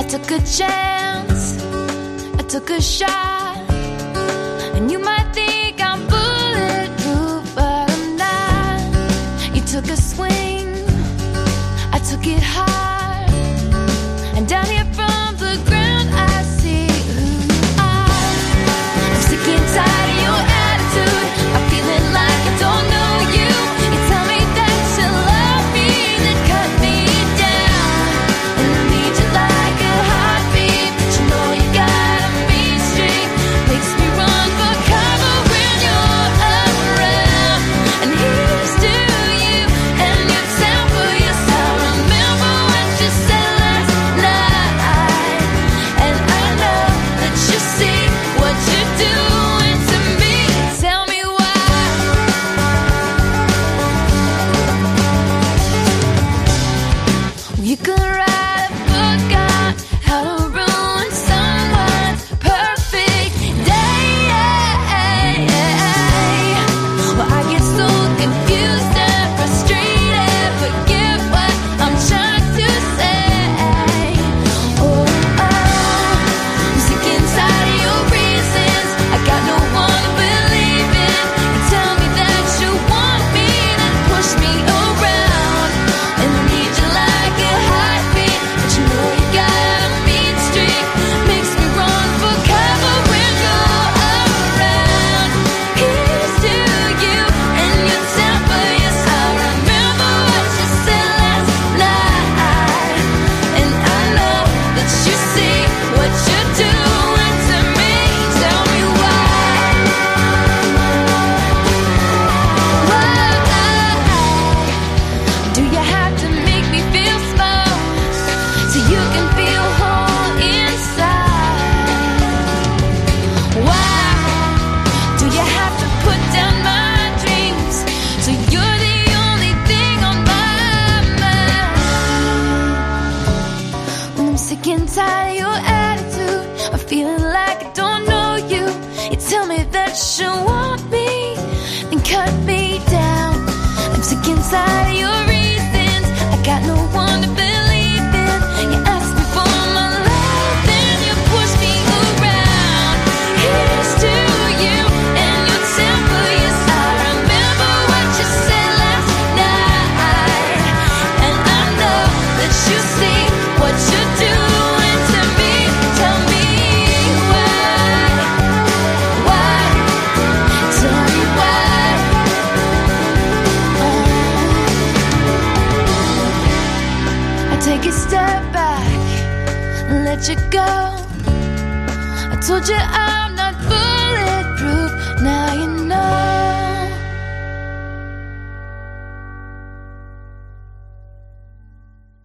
I took a chance, I took a shot, and you might think I'm bulletproof, but I'm not. You took a swing, I took it hard, and down here from tired of your attitude. I'm feeling like I don't know you. You tell me that you want me, then cut me down. I'm sick inside of your reasons. I got no let you go. I told you I'm